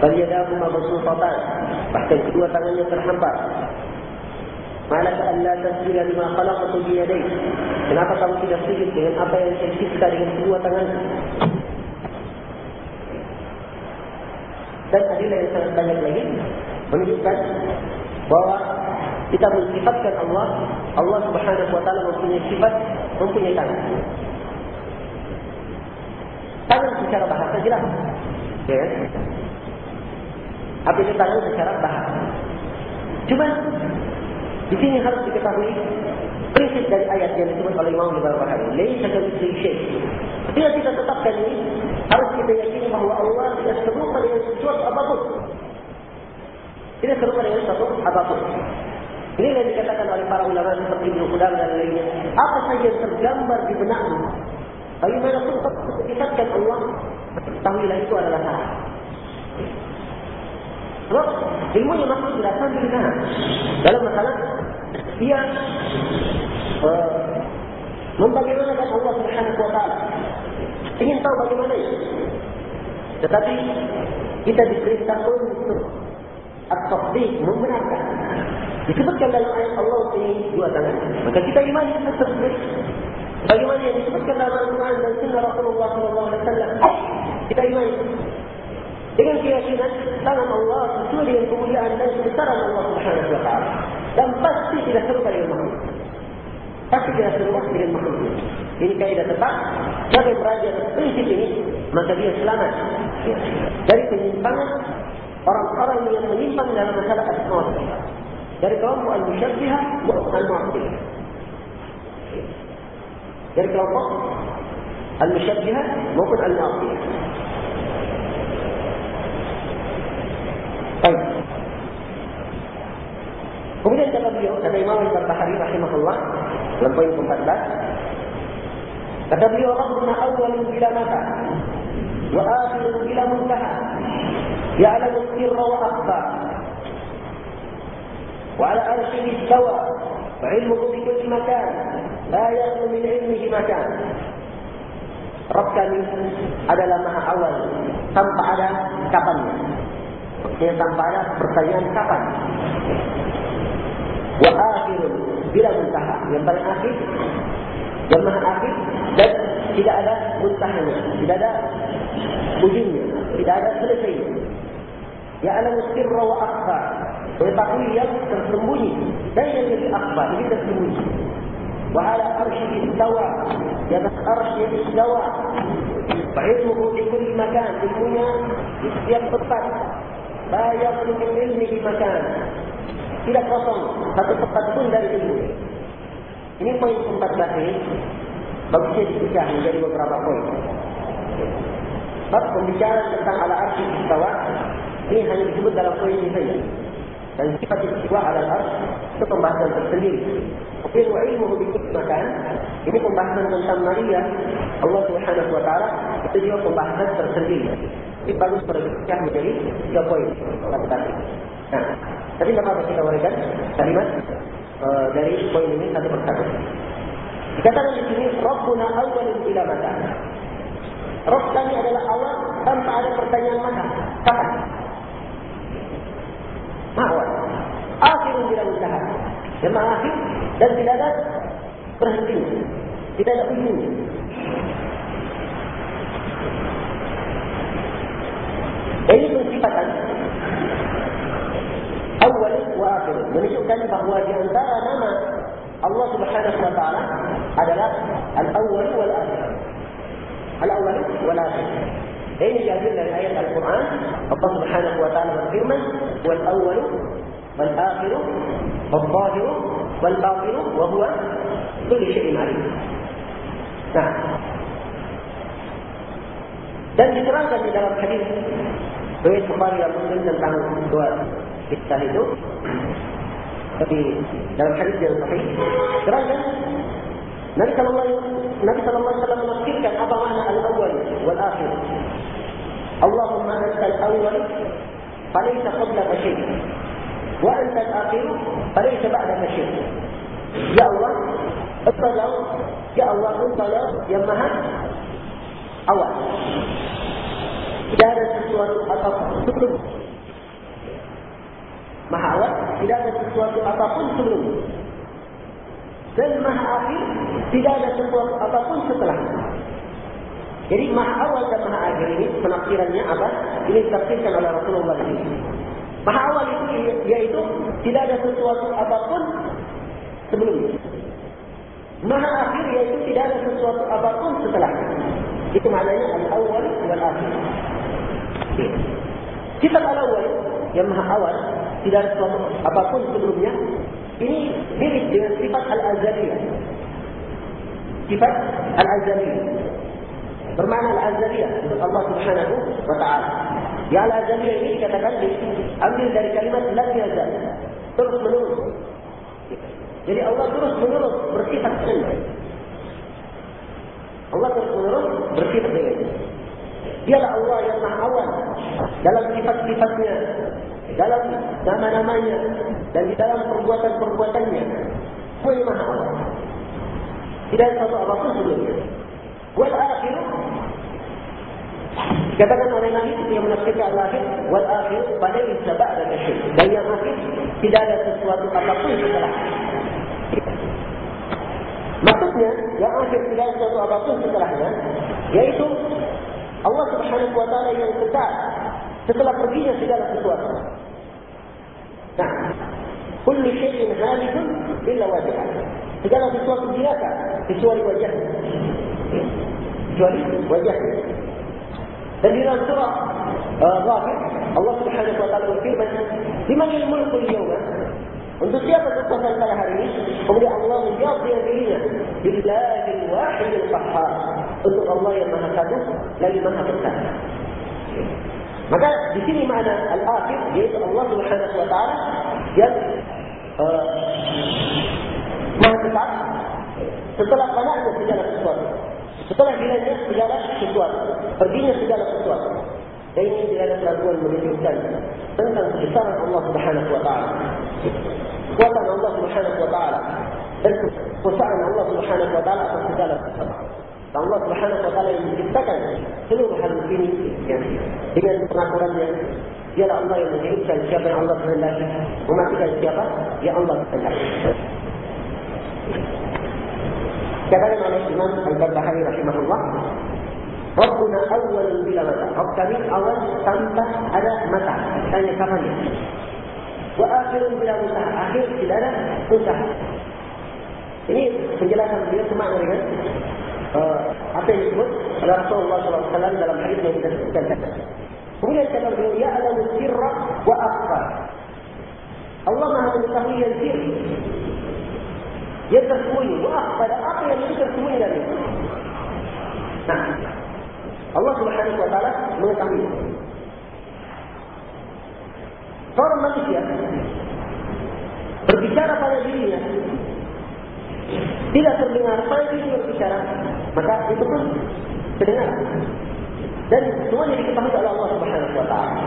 Bal yadahu mabsutatan. Bahkan kedua tangannya terhambar. Malaka la tasjuda lima khalaqatu bi yadayk. Kenapa kamu tidak sujud dengan apa yang saya cipta dengan kedua tangan? Dan adilah yang sangat banyak lagi menunjukkan bahawa kita mensifatkan Allah, Allah Subhanahu wa taala mempunyai sifat, mempunyai tangan. Tangan secara bahasa jelas. Ya. Apa itu tangan secara bahasa? Cuma di sini harus diketahui prinsip dari ayat yang disebut oleh Imam Ibn Bahari. Lain saja syekh. Bila kita tetapkan ini, harus kita yakini bahawa Allah tidak serupa dengan sesuatu apapun. Tidak serupa dengan sesuatu apapun. Ini yang dikatakan oleh para ulama seperti Ibn Qudam dan lainnya. Apa saja yang tergambar di benakmu. Bagaimanapun kau mengisahkan Allah, tahuilah itu adalah salah. Sebab ilmu yang masuk tidak sambil nah. Dalam masalah, ia uh, membagaimanakan Allah Subhanahu Wa Taala. Ingin tahu bagaimana itu. Tetapi kita diperintah untuk at-tasdiq membenarkan. Disebutkan dalam ayat Allah ini dua tangan. Maka kita imani dengan tersebut. Bagaimana yang disebutkan dalam Al-Quran dan Sunnah Rasulullah SAW. Kita imani. Dengan keyakinan tangan Allah sesuai dengan kemuliaan dan kebesaran Allah Subhanahu Wa Taala. Dan pasti tidak serupa dengan makhluk. Pasti tidak serupa dengan makhluk. Ini kaidah tetap. Yang belajar prinsip ini, maka dia selamat. Dari penyimpangan orang-orang yang menyimpang dalam masalah asma dari kelompok al-musyabbihah al-mu'attilah. Dari kelompok al-musyabbihah maupun al-mu'attilah. beliau kata Imam Al-Bahari rahimahullah dalam poin ke-14 kata beliau rabbuna awwalun bila mata wa akhirun bila muntaha ya'lamu sirra wa akhfa wa ala arshihi istawa wa ilmuhu bi kulli makan la yakhlu min ilmihi makan Rabb kami adalah maha awal tanpa ada kapannya. Dia tanpa ada pertanyaan kapan. Wa akhirun bila muntaha. Yang paling akhir. Yang maha akhir. Dan tidak ada muntahanya. Tidak ada ujungnya. Tidak ada selesainya. Ya alam sirra wa akhbar. Mengetahui yang tersembunyi. Dan yang lebih akhbar. Ini tersembunyi. Wa ala arshi istawa. Di atas arshi istawa. Fa'ilmuhu di kulli makan. Ilmunya di setiap tempat. Bayar di makan. Tidak kosong. Satu tempat pun dari ilmu. Ini poin empat belas ini. Bagusnya dipecah menjadi beberapa poin. Sebab pembicaraan tentang ala arshi istawa. Ini hanya disebut dalam poin ini saja. Dan sifat istiwa ala arsh itu pembahasan tersendiri. Tapi ilmu makan ini pembahasan tentang Maria Allah Subhanahu Wa Taala itu juga pembahasan tersendiri. Ini bagus berbicara menjadi tiga poin tadi. Nah, tadi apa kita berikan kalimat uh, dari poin ini satu persatu. Dikatakan di sini Rabbuna awalun bila mata. Rabb kami adalah awal tanpa ada pertanyaan mata. Kapan? Ma'wal. Akhirun bila usaha. Yang akhir dan tidak ada berhenti. Tidak ada ujungnya. Ini pensifatan awal akhir. Menunjukkan bahawa di antara nama Allah subhanahu wa ta'ala adalah al-awwal wal-akhir. Al-awwal wal-akhir. Ini diambil dari ayat Al-Quran. Allah Subhanahu wa taala berfirman, "Wal awwal wal akhir wal zahir wal batin wa huwa kullu shay'in alim." Nah. Dan diterangkan di dalam hadis riwayat Bukhari dan Muslim tentang dua kisah itu. Tapi dalam hadis yang sahih, terangkan Nabi sallallahu Nabi sallallahu alaihi wasallam menafsirkan apa makna al-awwal wal akhir. Allahumma anta al-awwal falaysa qablaka shay. Wa anta al-akhir falaysa ba'daka shay. Ya Allah, Engkau Ya Allah, Engkau yang Maha awal. Tidak ada sesuatu apapun sebelum. Maha awal tidak ada sesuatu apapun sebelum. Dan maha akhir tidak ada sesuatu apapun setelah. Jadi maha awal dan maha akhir ini penafsirannya apa? Ini ditafsirkan oleh Rasulullah ini. Maha awal itu yaitu tidak ada sesuatu apapun sebelumnya. Maha akhir yaitu tidak ada sesuatu apapun setelah. Itu maknanya al-awwal wal akhir. Kitab al-awwal yang maha awal tidak ada sesuatu apapun sebelumnya ini mirip dengan sifat al-azaliyah. Sifat al-azaliyah. Bermakna al-azaliyah untuk Allah Subhanahu wa taala. Ya al-azaliyah ini dikatakan diambil dari kalimat lam yazal. Terus menerus. Jadi Allah terus menerus bersifat sendiri. Allah terus menerus bersifat itu. Dialah Allah yang maha awal dalam sifat-sifatnya, dalam nama-namanya, dan di dalam perbuatan-perbuatannya. Yang maha awal. Tidak satu apapun sebelumnya. Wal akhir Katakan oleh Nabi yang menafsirkan al-akhir wal akhir pada isabah dan asyik. Dan yang akhir tidak ada sesuatu apapun setelah. Maksudnya yang akhir tidak ada sesuatu apapun setelahnya yaitu Allah Subhanahu wa taala yang kekal setelah perginya segala sesuatu. Nah, kullu syai'in halikun illa wajhah. Segala sesuatu binasa kecuali wajah. Kecuali wajah. Dan di dalam surah uh, Ghafir, Allah Subhanahu wa taala berfirman, "Liman al-mulku al-yawma?" Untuk siapa kekuasaan pada hari ini? Kemudian Allah menjawab dengan dirinya. Billahil wahidil qahhar. Untuk Allah yang maha satu lagi maha besar. Maka di makna al-akhir yaitu Allah Subhanahu wa taala yang uh, maha besar setelah panahnya segala sesuatu. Setelah hilangnya segala sesuatu. Perginya segala sesuatu. Dan ini ada keraguan menunjukkan tentang kebesaran Allah Subhanahu wa taala. Kuatan Allah Subhanahu wa taala dan kekuasaan Allah Subhanahu wa taala atas segala sesuatu. Allah Subhanahu wa taala yang menciptakan seluruh hal ini ya, dengan pengaturannya dialah Allah yang menghidupkan siapa yang Allah kehendaki mematikan siapa yang Allah kehendaki katakan oleh Imam Al-Barbahari rahimahullah Rabbuna awal bila mata. Rabb kami awal tanpa ada mata. Tanya kapan ya? Wa akhirun bila. Akhir tidak ada usaha. Ini penjelasan beliau semakna dengan apa yang disebut Rasulullah SAW dalam hadis yang kita sebutkan tadi. Kemudian kata beliau, Ya alamu sirra wa akhbar. Allah maha mengetahui yang sir. Yang tersembunyi. Wa akhbar. Apa yang itu tersembunyi dari itu? Nah, Allah Subhanahu wa taala mengetahui. Seorang manusia berbicara pada dirinya tidak terdengar pada diri berbicara, maka itu pun terdengar. Dan semuanya diketahui oleh Allah Subhanahu wa taala.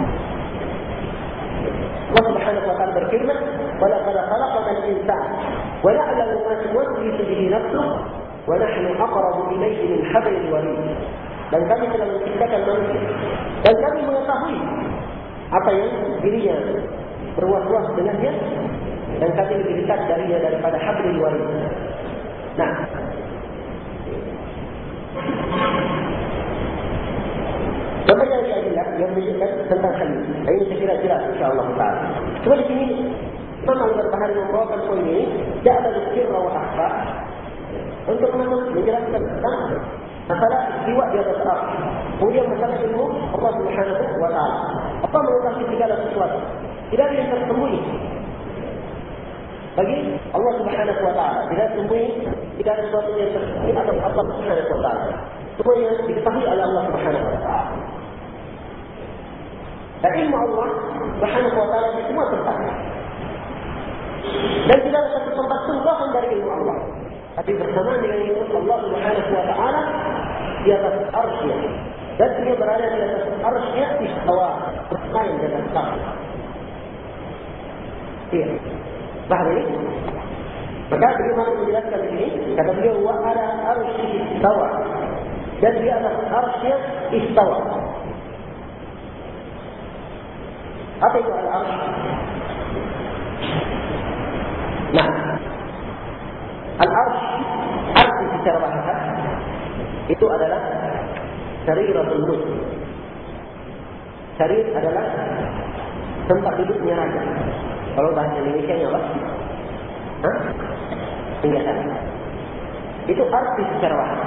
Allah Subhanahu wa taala berfirman, "Wala qad khalaqna al-insana wa na'lamu ma tuwaswisu bihi nafsuhu wa nahnu aqrabu ilayhi min hablil warid." dan kami telah menciptakan manusia dan kami mengetahui apa yang dirinya berwas-was dengannya dan kami lebih dekat darinya daripada hablil warid. Nah, saya kira jelas insyaAllah ta'ala. Cuma di sini, memang berbahaya membawakan poin ini, tidak ada sirra wa akhbar untuk menjelaskan tentang Masalah jiwa di atas arah. Kemudian masalah ilmu Allah Subhanahu wa taala. Apa mengetahui segala sesuatu? Tidak ada yang tersembunyi. Bagi Allah Subhanahu wa taala, tidak tersembunyi, tidak ada sesuatu yang tersembunyi atas Allah Subhanahu wa taala. Semua yang diketahui oleh Allah Subhanahu wa taala. Allah Subhanahu wa taala di semua tempat. Dan tidak ada satu tempat pun dari ilmu Allah. Tapi bersamaan dengan ilmu Allah Subhanahu wa taala di atas arsy dan dia berada di atas arsy istawa bermain di atas arsy. Iya. Paham ini? Maka mahu menjelaskan di sini, kata beliau, wa ala arsy istawa. Dan di atas arsy istawa. Apa itu al-arsh? Nah, al-arsh arti secara bahasa itu adalah sariratul mulk. Sarir adalah tempat duduknya raja. Kalau bahasa Indonesia apa? Hah? Itu arti secara bahasa.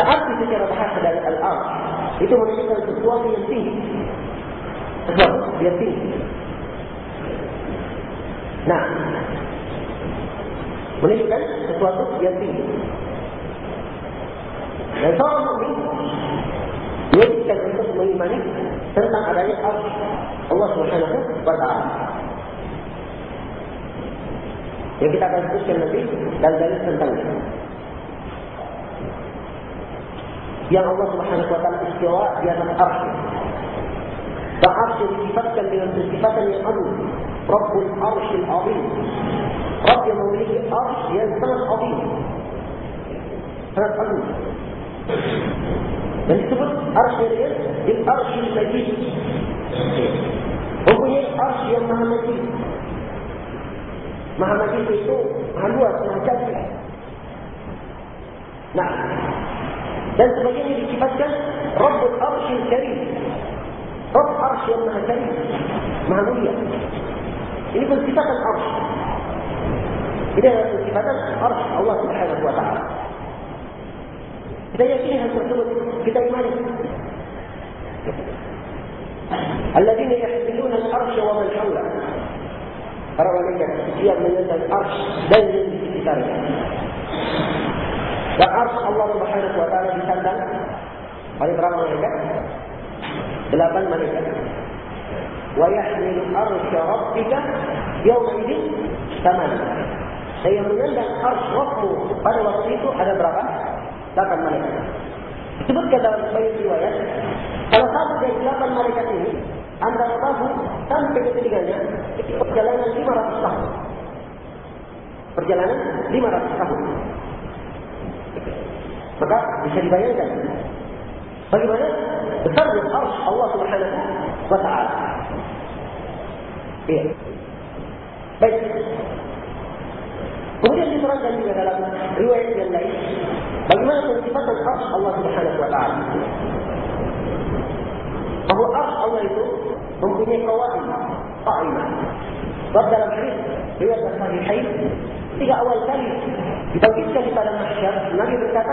Tak arti secara bahasa dari al-arsh itu menunjukkan sesuatu yang tinggi. Sesuatu yang tinggi. Nah, menunjukkan sesuatu yang tinggi. Dan seorang mukmin diwajibkan untuk mengimani tentang adanya Allah Subhanahu wa taala. Yang kita akan sebutkan nanti dan dalil tentangnya. Yang Allah Subhanahu wa taala istiwa di atas arsy. Dan arsy disifatkan dengan sifatan yang agung. Rabbul arsyil azim. Rabb yang memiliki arsy yang sangat azim. Sangat agung. Dan disebut arsy dia bil arsyil majid. Mempunyai arsy yang maha majid. Maha majid itu maha luas, maha cantik. Nah, dan sebagainya disifatkan Rabbul Arshil Karim. حط عرش يمنع كريم معنوية يريد التفات العرش. إذا التفات العرش الله سبحانه وتعالى. إذا يأتيها المحمود بدايمانه الذين يحملون العرش ومن حوله فروا لك في من يد العرش دليل في dan arsh Allah Subhanahu wa taala di sandang? Delapan malaikat. Yahmilu arsha rabbika yawma idin taman. Dan yang menyandang arsh Rabbu pada waktu itu ada berapa? Delapan malaikat. Disebutkan dalam sebagai riwayat, kalau satu dari delapan malaikat ini, anda tahu sampai ketiganya, itu perjalanan 500 tahun. Perjalanan 500 tahun. Maka bisa dibayangkan طيب إيه بفرق عرش الله سبحانه وتعالى. إيه؟ طيب. بس وهذا اللي ترى دليل على رواية الليل. بمعنى صفات العرش الله سبحانه وتعالى؟ فهو عرش الله يقول ممكن قوائم قائمة. رد لم حيث رواية الصحيحين إذا أول كلمة بتوكيد كلمة لما الشر النبي بالكتاب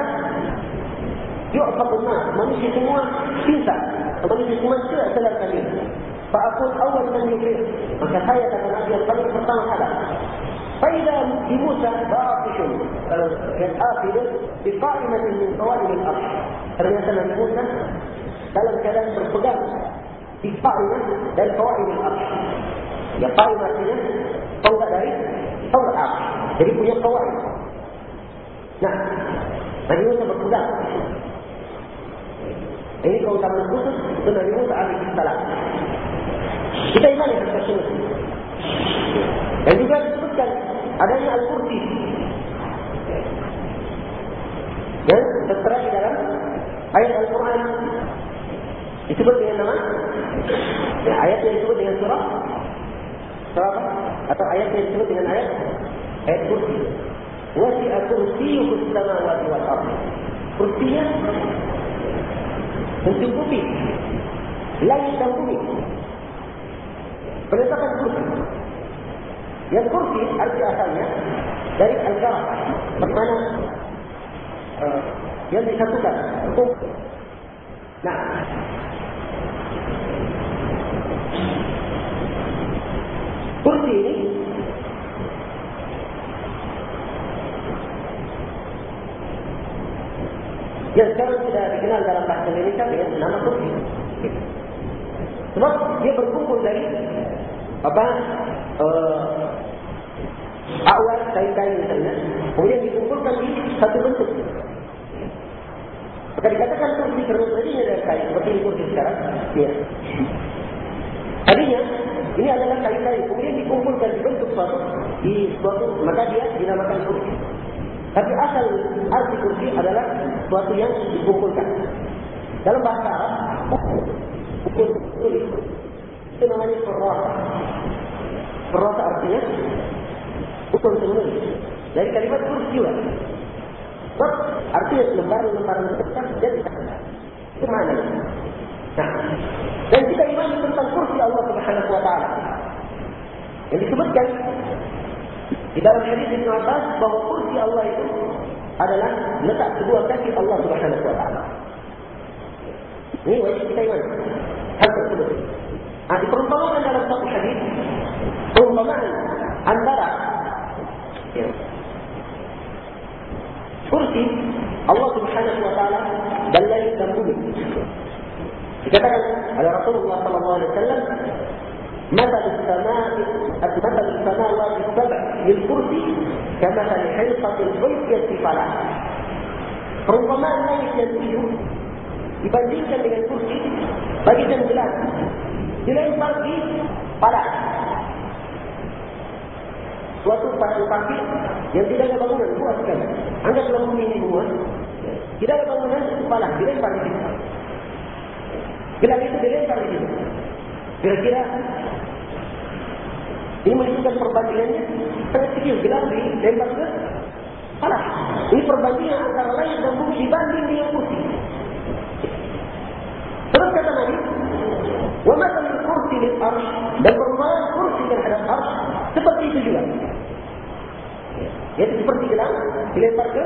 Yu'faqun nas, manusia semua pintar. Manusia semua tidak salah kali. Fa'akul awal man yufir. Maka saya kata Nabi yang paling pertama kali. Faidah di Musa ba'afishun. Yang akhir, bifa'imatin min kawalim al-arsh. Ternyata Nabi Musa dalam keadaan berpegang di fa'imah dan kawalim al-arsh. Ya fa'imah artinya, tonggak dari tonggak arsh. Jadi punya kawan. Nah, Nabi Musa berpegang. Ini keutamaan khusus itu Nabi Musa alaihi salam. Kita imani hal tersebut. Dan juga disebutkan adanya Al-Qurti. Dan tertera di dalam ayat Al-Quran disebut dengan nama ya, ayat yang disebut dengan surah surah apa? atau ayat yang disebut dengan ayat ayat kursi. Wasi'a kursiyuhu as-samawati wal ardh. Kursinya mencukupi langit dan bumi. Penetapan kursi. Yang kursi arti asalnya dari al-garah. Bermana uh, yang disatukan. Nah, kursi ini yang sekarang sudah dikenal dalam bahasa Indonesia dengan nama kursi. Sebab dia berkumpul dari apa uh, awal kain-kain misalnya, kemudian dikumpulkan di satu bentuk. Maka dikatakan kursi terus tadinya dari kain seperti ini kursi sekarang. Ya. Tadinya ini adalah kain-kain, kemudian dikumpulkan di bentuk suatu di suatu maka dia dinamakan kursi. Tapi asal arti kursi adalah sesuatu yang dikumpulkan. Dalam bahasa Arab, ukur tulis itu nama namanya perrasa. Perrasa artinya bukan sebenarnya. Dari kalimat kursi juga. Sebab artinya lembaran-lembaran kertas jadi Itu mana? Nah, dan kita imani tentang kursi Allah Subhanahu Wa Taala. Yang disebutkan di dalam hadis Ibn Abbas bahawa kursi Allah itu adalah letak kedua kaki Allah Subhanahu Taala. Ini wajib kita imani. Hal tersebut. Nah, diperumpamakan dalam satu hadis, perumpamaan antara ya, kursi Allah Subhanahu Taala dan langit dan bumi. Dikatakan oleh Rasulullah Wasallam, مثل السماء مثل السماوات السبع للكرسي كمثل حلقة البيت فلا perumpamaan langit dan tujuh dibandingkan dengan kursi bagi jam gelas dilempar di palas suatu palang kaki yang tidak ada bangunan buat sekali anggaplah bumi ini buat tidak ada bangunan itu palas dilempar di situ gelas itu dilempar di situ kira-kira ini menunjukkan perbandingannya. Tengah kecil gelap di lembar ke? Panas Ini perbandingan antara layak dan bumi dibanding dengan kursi. Terus kata Nabi Wamatan kursi di arsh Dan perubahan kursi terhadap arsh Seperti itu juga. Yaitu seperti gelang Dilempar ke?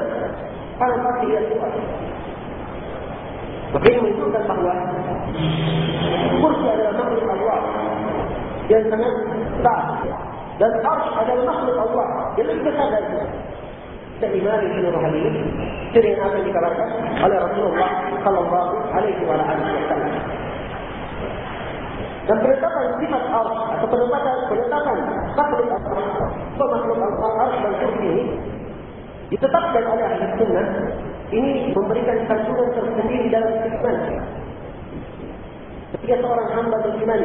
Panas pasti dengan kuat Maka ini menunjukkan bahawa Kursi adalah makhluk Allah yang sangat besar. Dan arsh adalah makhluk Allah yang besar. Dan Imam Ibn Ruhani sering apa yang dikabarkan oleh Rasulullah Sallallahu Alaihi Wasallam. Dan penetapan sifat arsh atau penetapan penetapan makhluk Allah, makhluk Allah arsh dan kursi ini ditetapkan oleh ahli sunnah ini memberikan kandungan tersendiri dalam kehidupan. Ketika seorang hamba beriman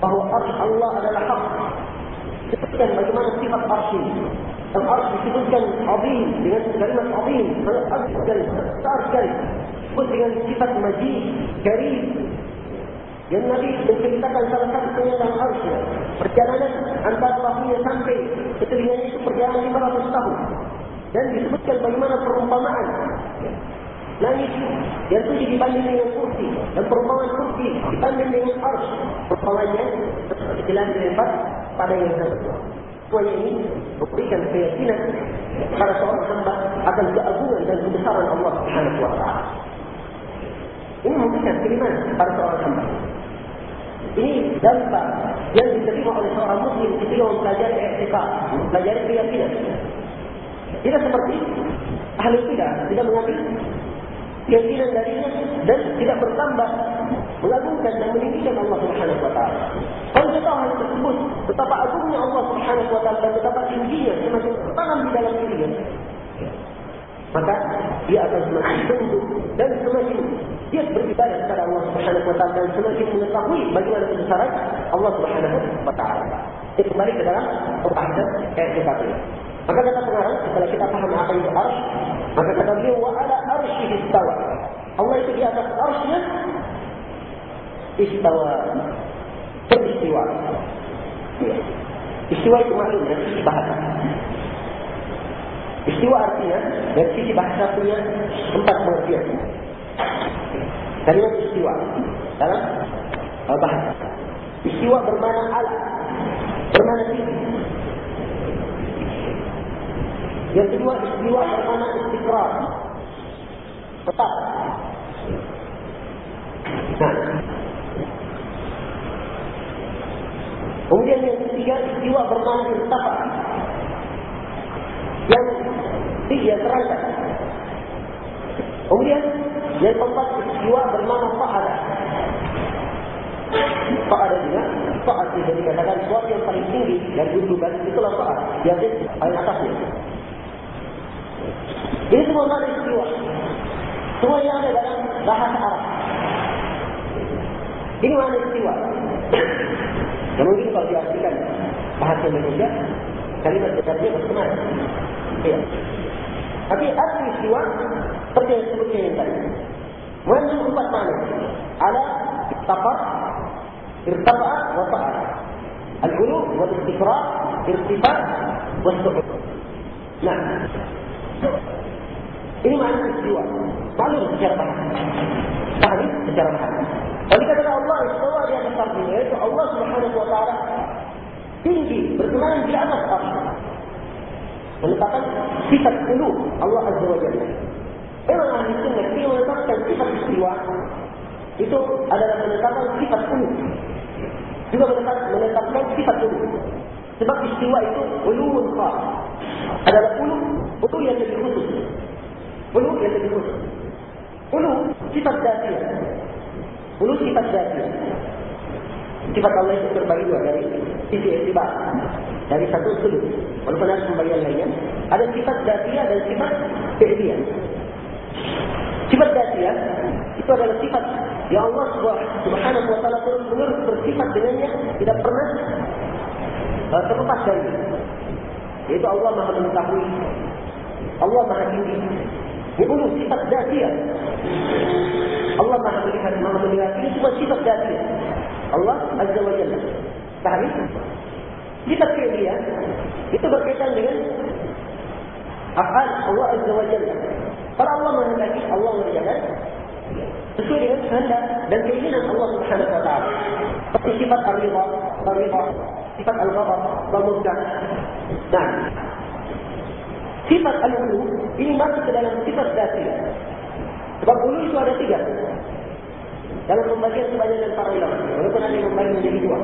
bahawa arsh Allah adalah hak, sebutkan bagaimana sifat arsh ini. Al-Arsh disebutkan azim dengan kalimat azim, sangat agung sekali, besar sekali. Sebut dengan sifat majid, karim. Yang Nabi menceritakan salah satu kenyataan Arsh. Perjalanan antara bahunya sampai ke itu perjalanan 500 tahun. Dan disebutkan bagaimana perumpamaan. Langit yang tujuh dibanding dengan kursi. Dan perumpamaan kursi dibanding dengan Arsh. Perumpamaannya seperti jelas dilempar pada yang sama. Semuanya ini memberikan keyakinan kepada seorang hamba akan keagungan dan kebesaran Allah Subhanahu wa taala. Ini memberikan keimanan kepada seorang hamba. Ini dampak yang diterima oleh seorang muslim ketika mempelajari etika, mempelajari keyakinan. Tidak seperti ahli tidak, tidak mengambil keyakinan darinya dan tidak bertambah mengagungkan dan meninggikan Allah Subhanahu wa taala. Kalau kita hal tersebut, betapa agungnya Allah Subhanahu wa taala dan betapa tingginya semakin tertanam di dalam dirinya. Maka dia akan semakin tunduk dan semakin dia beribadah kepada Allah Subhanahu wa taala dan semakin mengetahui bagaimana kebesaran Allah Subhanahu wa taala. Kita kembali ke dalam pembahasan ayat ini. Maka kata pengarang, setelah kita paham apa itu arsh, maka kata beliau, wa ala arshihi istawa. Allah itu di atas arshnya, istawa. Beristiwa. Istiwa itu maklum dari sisi bahasa. Istiwa artinya, dari sisi bahasa punya empat pengertian. Kalimat istiwa dalam bahasa. Istiwa bermana ala, bermana tinggi. Yang kedua istiwa bermakna istiqrar. Tetap. Nah. Kemudian yang ketiga istiwa bermakna irtafa. Yang tiga terangkat. Kemudian yang keempat istiwa bermakna fa'ala. Fa'ala juga. Fa'ala dikatakan sesuatu yang paling tinggi dan dudukan itulah fa'ala. Yang paling atasnya. Ini semua makna istiwa. Semua yang ada dalam bahasa Arab. Ini makna istiwa. Dan mungkin kalau diartikan bahasa Indonesia, kalimat besarnya bersemangat. Ya. Tapi arti istiwa, seperti yang sebutnya yang tadi. Mengandung empat makna. Ala, tapar, irtafa'a wa ta'ala. Al-ulu wa istiqra' irtifa' wa. Nah. Ini makna istiwa. Maklum secara bahasa. Pahami secara bahasa. Kalau dikatakan Allah istiwa di atas artinya, itu Allah subhanahu wa ta'ala tinggi, berkenalan di atas artinya. Menetapkan sifat ulu Allah azza wa jalla. Memang ahli sunnah ini menetapkan sifat istiwa itu adalah menetapkan sifat ulu. Juga menetapkan, sifat ulu. Sebab istiwa itu ulumul khas. Adalah ulu, ulu yang lebih khusus. Ulu lebih khusus. Ulu sifat dasar. Ulu sifat dasar. Sifat Allah itu terbagi dua dari sisi etibar. Dari satu sudut. Walaupun ada pembagian lainnya. Ada sifat dasar dan sifat fi'liyah. Sifat dasar itu adalah sifat yang Allah subhanahu wa ta'ala terus bersifat dengannya tidak pernah uh, terlepas dari Yaitu Allah maha mengetahui. Allah maha tinggi. Sifat dasar. Allah maha melihat, maha melihat. Ini semua sifat dasar. Allah Azza wa Jalla. Faham itu? Sifat dia itu berkaitan dengan akal Allah Azza wa Jalla. Kalau Allah menghendaki, Allah mengerjakan sesuai dengan kehendak dan keinginan Allah Subhanahu wa taala. Seperti sifat ar-ridha, sifat al-ghadab, al-murdah. Nah, sifat al-ulu ini masuk ke dalam sifat dati. Sebab ulu itu ada tiga. Dalam pembagian sebanyak para ulama. Walaupun ada yang membagi menjadi dua.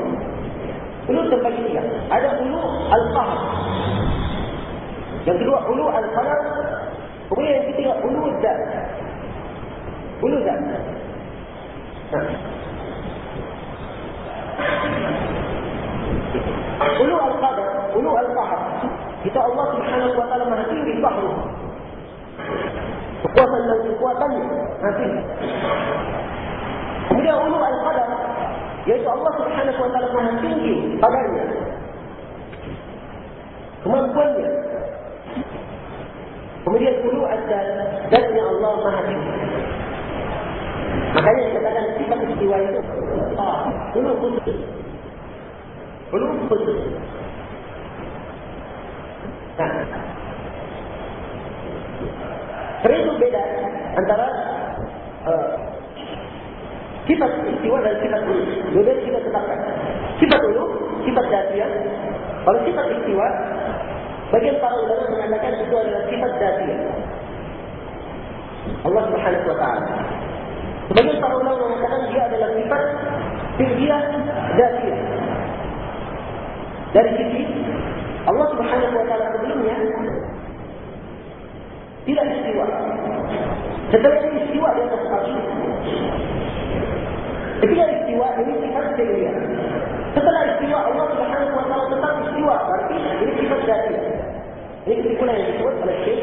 Ulu terbagi tiga. Ada ulu al-qahar. Yang kedua ulu al-qalar. Kemudian yang ketiga ulu al-zat. Ulu. Nah. Ulu al-qadar, ulu al-qahar. Kita Allah subhanahu wa ta'ala maha tinggi bahru. Kekuatan dan kekuatannya maha tinggi. Kemudian ulu al-qadar. Yaitu Allah subhanahu wa ta'ala maha tinggi padanya. Kemampuannya. Kemudian ulu al-dan. Dannya Allah maha tinggi. Makanya dikatakan sifat istiwa itu. Ulu khusus. Ulu khusus. Itu beda antara uh, sifat istiwa dan sifat ulu. Dua kita tetapkan. Sifat ulu, sifat dasiah. Kalau sifat istiwa, bagian para ulama mengatakan itu adalah sifat dasiah. Allah Subhanahu wa taala. Sebagian para ulama mengatakan dia adalah sifat tinggiah dasiah. Dari sisi Allah Subhanahu wa taala sebelumnya tidak istiwa. Setelah istiwa di atas arsy. Ketika istiwa ini sifat tinggiah. Setelah istiwa Allah Subhanahu wa taala tetap istiwa, berarti ini sifat dasiah. Ini kesimpulan yang disebut oleh Syekh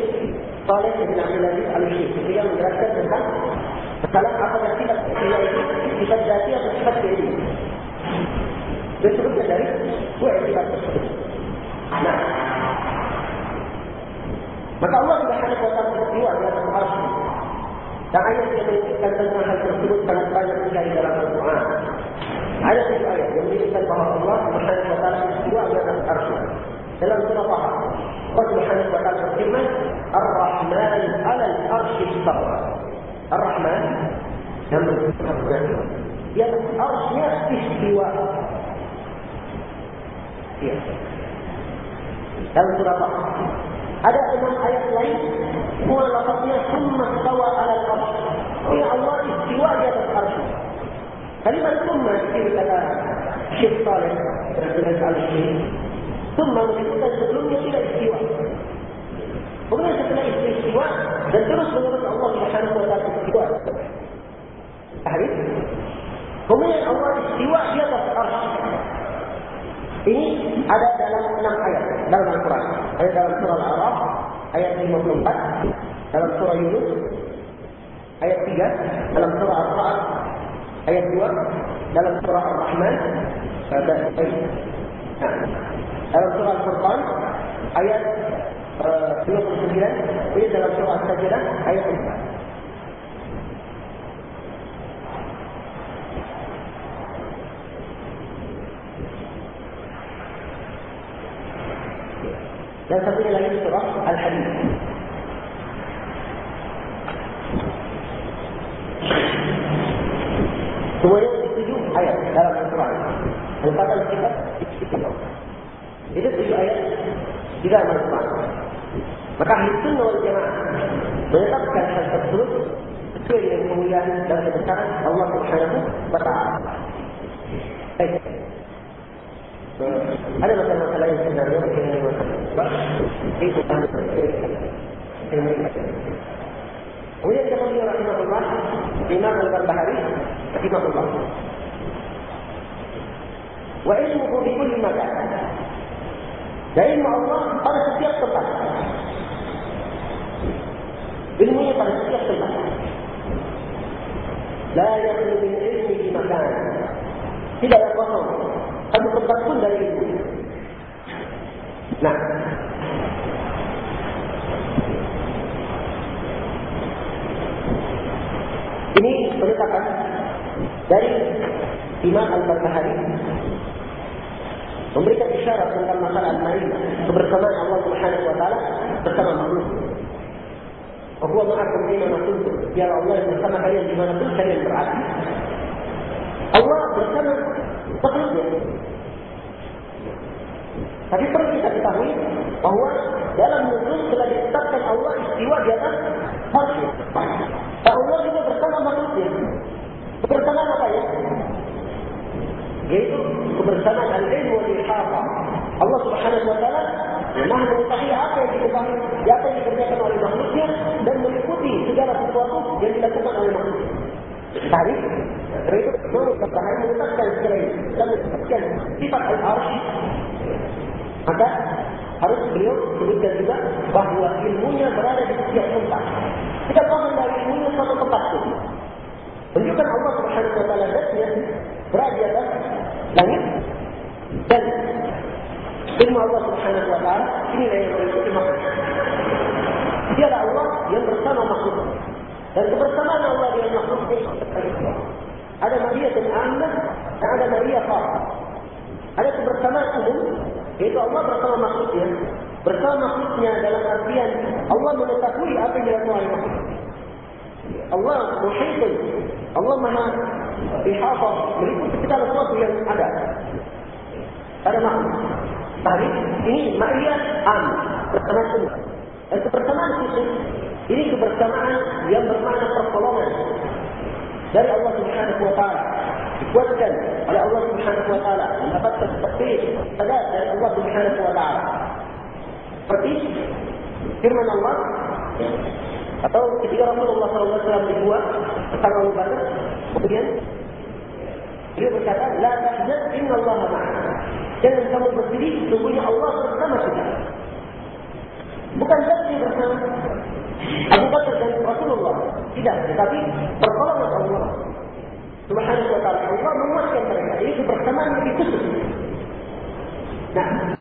Saleh bin Abdul Aziz Al-Syekh. Ketika menjelaskan tentang Salah apakah sifat istiwa itu sifat jati atau sifat fi'li? Disebutkan dari dua sifat tersebut. Maka Allah Subhanahu wa taala beristiwa di atas arsy. Dan ayat yang menunjukkan tentang hal tersebut sangat banyak sekali dalam Al-Quran. Ada tujuh ayat yang menunjukkan bahawa Allah Subhanahu wa taala beristiwa di atas arsy. Dalam surah Taha, Allah Subhanahu wa taala berfirman, "Ar-Rahman 'ala al-'arsy istawa." Ar-Rahman yang berkata yang arsnya istiwa. Ya. Dalam surah apa? هذا امام حياة لين هو لفظية ثم استوى على الأرض. هي الله استوى جاءت الأرض فلما ثم يجب لك شيخ صالح رسول الله الشيخ ثم يجب أن الدنيا إلى استوى ومن يجب أن تدرون تدرس من الله سبحانه وتعالى في استوى أعرف ومن الأول استوى جاءت الأرض ini ada dalam enam ayat dalam Al-Quran. Ayat dalam Surah Al-Araf, ayat 54, dalam surah Yunus. Ayat 3, dalam surah Al-Ra'd ayat 2, dalam surah Al-Rahman dalam surah Al-Furqan ayat uh, 29, ini dalam surah Al-Sajdah ayat 4. Dan satunya lagi surah Al-Hadid. Semuanya tujuh ayat dalam Al-Quran. Al-Fatah kita itu. Itu tujuh ayat di dalam Al-Quran. Maka ahli sunnah wal jamaah menetapkan hal tersebut sesuai dengan kemuliaan dan kebesaran Allah Subhanahu wa taala. Baik. Ada masalah-masalah yang sebenarnya mungkin ini masalah. Itu kan. Kemudian kita beliau rahimahullah Imam Al-Barbahari rahimahullah Wa ilmuhu bi kulli makan Dan ilmu Allah pada setiap tempat Ilmunya pada setiap tempat La yakhlu min ilmi di makan Tidak ada kosong Satu tempat pun dari ilmu Nah Ini penetapan dari Imam Al-Barbahari memberikan isyarat tentang masalah al-ma'idah kebersamaan Allah Subhanahu wa taala bersama makhluk. Allah ma'akum di mana pun, ya Allah bersama kalian di mana pun kalian berada. Allah bersama makhluknya. Tapi perlu kita ketahui bahawa dalam nusus telah ditetapkan Allah istiwa di atas makhluk. Allah juga bersama makhluknya. Kebersamaan apa ya? Yaitu kebersamaan al-ilmu wal-ihafah. Allah subhanahu wa ta'ala Maha mengetahui apa yang diketahui, apa yang dikerjakan oleh makhluknya dan meliputi segala sesuatu yang dilakukan oleh makhluknya. Tadi, itu menurut Bapak menetapkan segala ini menetapkan sifat al-arsh. Maka harus beliau sebutkan juga bahawa ilmunya berada di setiap tempat. Kita paham dari ilmunya satu tempat itu. Menunjukkan Allah subhanahu wa ta'ala zatnya berada di atas langit dan ilmu Allah subhanahu wa ta'ala inilah yang mengikuti makhluk. Dialah Allah yang bersama makhluk. Dan kebersamaan Allah dengan makhluk ini ada Maria dan Amma dan ada Maria Farah. Ada kebersamaan umum yaitu Allah bersama makhluknya. Bersama makhluknya dalam artian Allah mengetahui apa yang dilakukan oleh makhluk. Allah muhitun. Allah maha ihafah meliputi segala sesuatu yang ada. Ada makhluk. Tapi ini Maria Am bersama semua. Dan kebersamaan khusus ini kebersamaan yang bermakna pertolongan dari Allah Subhanahu wa taala Subhanahu wa taala mendapatkan seperti pada dari Allah Subhanahu wa taala seperti firman Allah atau ketika Rasulullah SAW dibuat bersama Abu Bakar kemudian dia berkata la tahzan inna Allah ma'ana jangan kamu bersedih sesungguhnya Allah bersama kita bukan saja bersama Abu Bakar dan Rasulullah tidak tetapi pertolongan Allah Subhanahu wa taala Allah menguatkan mereka. Ini kebersamaan lebih khusus. Nah,